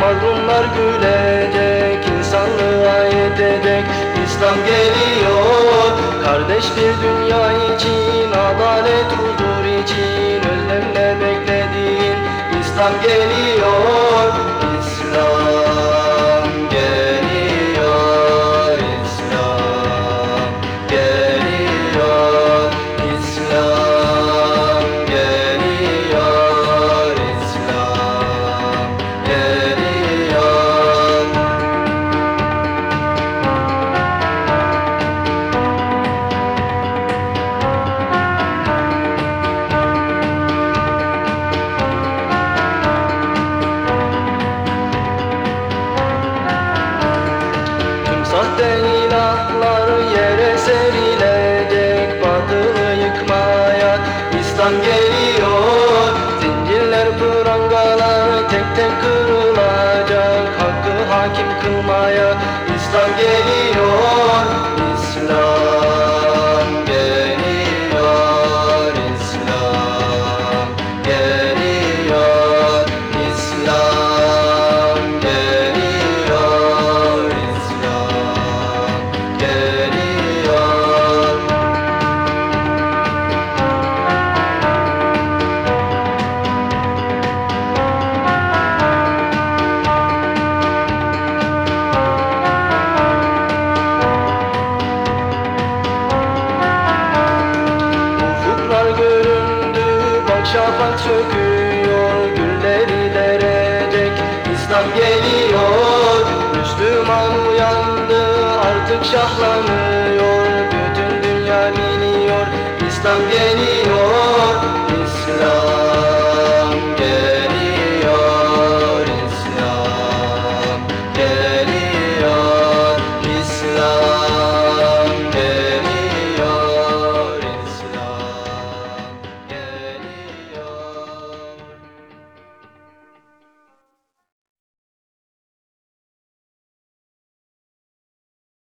mazlumlar gülecek insanlığa yetecek. İslam geliyor Kardeş bir dünya için Adalet huzur için Özlemle beklediğin İslam geliyor ilahlar yere serilecek Batılı yıkmaya İslam geliyor. Zincirler prangalar tek tek kırılacak Hakkı hakim kılmaya İslam geliyor şafak söküyor, gülleri derecek, İslam geliyor, Müslüman uyandı, artık şahlanıyor, bütün dünya biliyor, İslam geliyor.